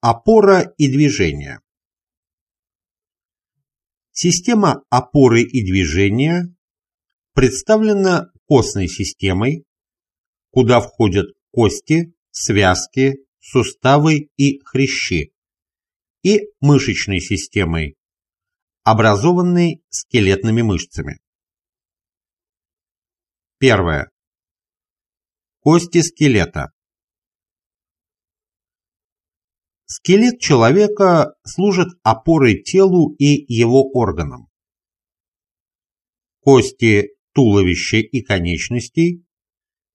Опора и движение. Система опоры и движения представлена костной системой, куда входят кости, связки, суставы и хрящи, и мышечной системой, образованной скелетными мышцами. Первое. Кости скелета. Скелет человека служит опорой телу и его органам. Кости туловища и конечностей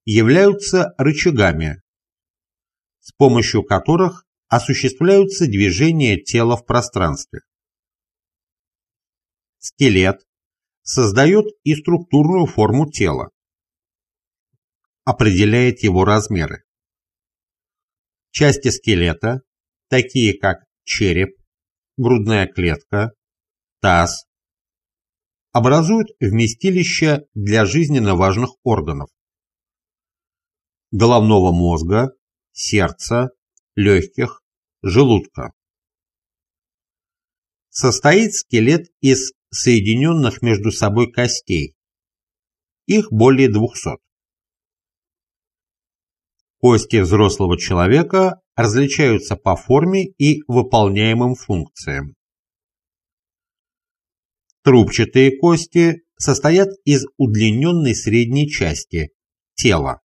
являются рычагами, с помощью которых осуществляются движения тела в пространстве. Скелет создает и структурную форму тела, определяет его размеры. Части скелета такие как череп, грудная клетка, таз, образуют вместилище для жизненно важных органов головного мозга, сердца, легких, желудка. Состоит скелет из соединенных между собой костей. Их более 200. Кости взрослого человека различаются по форме и выполняемым функциям. Трубчатые кости состоят из удлиненной средней части тела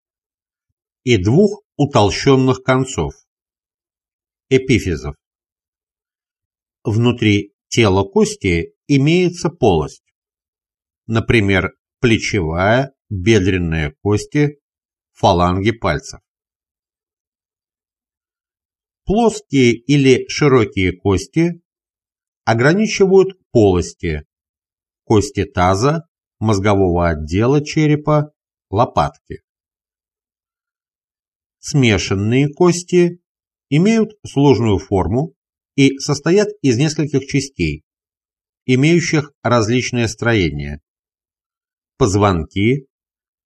и двух утолщенных концов эпифизов. Внутри тела кости имеется полость, например, плечевая, бедренная кости, фаланги пальцев. Плоские или широкие кости ограничивают полости, кости таза, мозгового отдела черепа, лопатки. Смешанные кости имеют сложную форму и состоят из нескольких частей, имеющих различное строение. Позвонки,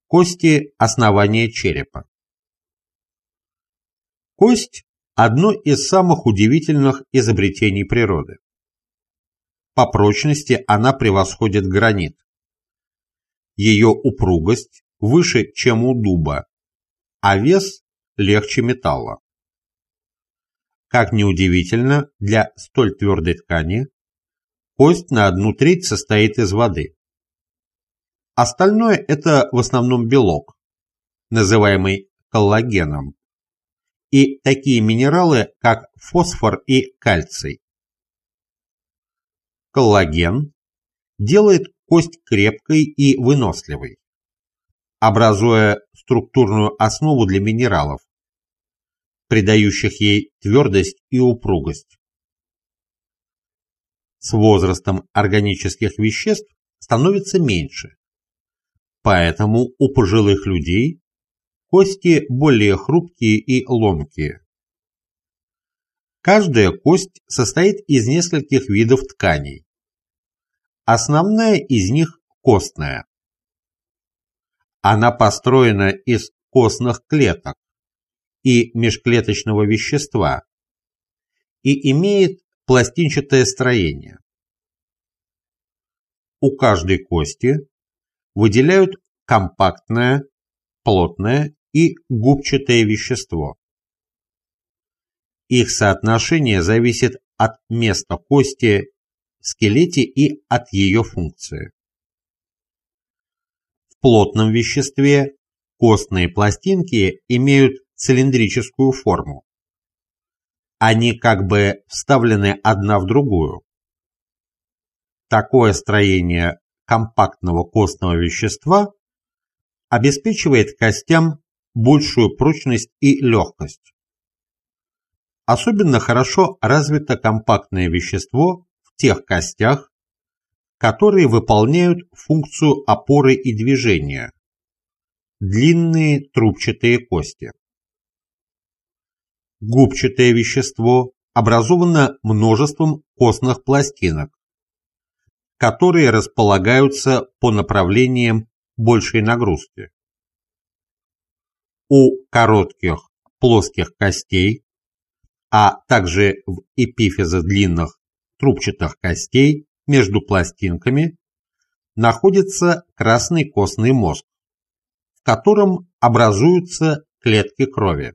кости основания черепа. Кость одно из самых удивительных изобретений природы. По прочности она превосходит гранит. Ее упругость выше, чем у дуба, а вес легче металла. Как неудивительно, для столь твердой ткани кость на одну треть состоит из воды. Остальное – это в основном белок, называемый коллагеном, и такие минералы, как фосфор и кальций. Коллаген делает кость крепкой и выносливой, образуя структурную основу для минералов, придающих ей твердость и упругость. С возрастом органических веществ становится меньше, поэтому у пожилых людей Кости более хрупкие и ломкие. Каждая кость состоит из нескольких видов тканей. Основная из них костная. Она построена из костных клеток и межклеточного вещества и имеет пластинчатое строение. У каждой кости выделяют компактное, плотное и губчатое вещество. Их соотношение зависит от места кости в скелете и от ее функции. В плотном веществе костные пластинки имеют цилиндрическую форму. Они как бы вставлены одна в другую. Такое строение компактного костного вещества обеспечивает костям большую прочность и легкость. Особенно хорошо развито компактное вещество в тех костях, которые выполняют функцию опоры и движения – длинные трубчатые кости. Губчатое вещество образовано множеством костных пластинок, которые располагаются по направлениям большей нагрузки. У коротких плоских костей а также в эпифизе длинных трубчатых костей между пластинками находится красный костный мозг, в котором образуются клетки крови.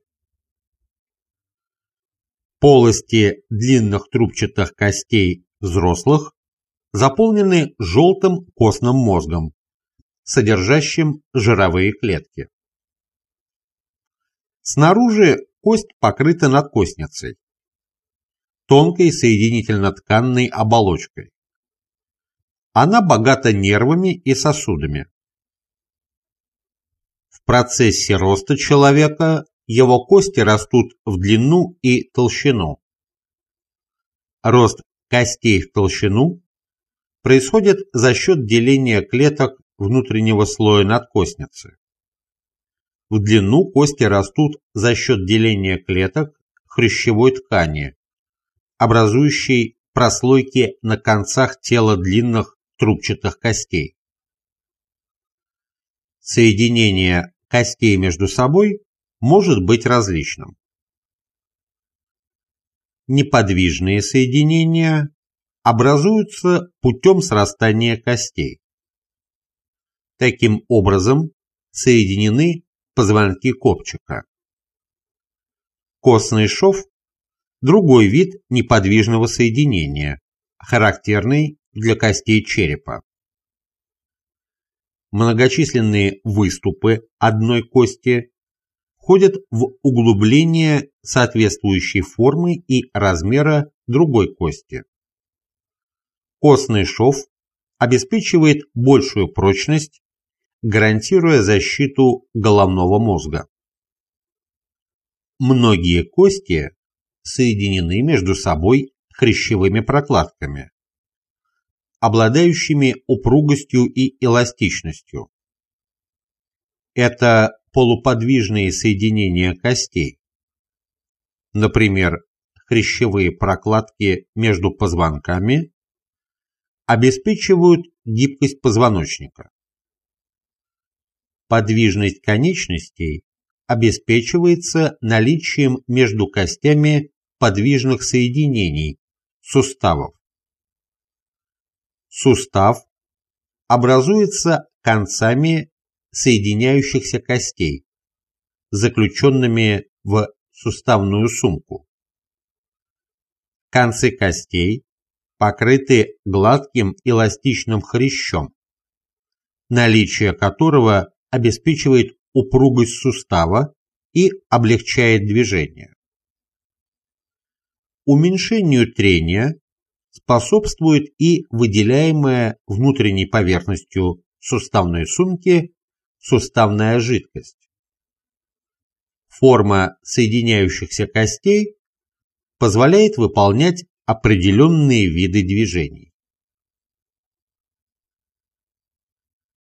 Полости длинных трубчатых костей взрослых заполнены желтым костным мозгом, содержащим жировые клетки. Снаружи кость покрыта надкостницей, тонкой соединительно-тканной оболочкой. Она богата нервами и сосудами. В процессе роста человека его кости растут в длину и толщину. Рост костей в толщину происходит за счет деления клеток внутреннего слоя надкостницы. В длину кости растут за счет деления клеток хрящевой ткани, образующей прослойки на концах тела длинных трубчатых костей. Соединение костей между собой может быть различным. Неподвижные соединения образуются путем срастания костей. Таким образом соединены позвонки копчика. Костный шов – другой вид неподвижного соединения, характерный для костей черепа. Многочисленные выступы одной кости входят в углубление соответствующей формы и размера другой кости. Костный шов обеспечивает большую прочность, гарантируя защиту головного мозга. Многие кости соединены между собой хрящевыми прокладками, обладающими упругостью и эластичностью. Это полуподвижные соединения костей. Например, хрящевые прокладки между позвонками обеспечивают гибкость позвоночника. Подвижность конечностей обеспечивается наличием между костями подвижных соединений, суставов. Сустав образуется концами соединяющихся костей, заключенными в суставную сумку. Концы костей покрыты гладким эластичным хрящом, наличие которого обеспечивает упругость сустава и облегчает движение. Уменьшению трения способствует и выделяемая внутренней поверхностью суставной сумки суставная жидкость. Форма соединяющихся костей позволяет выполнять определенные виды движений.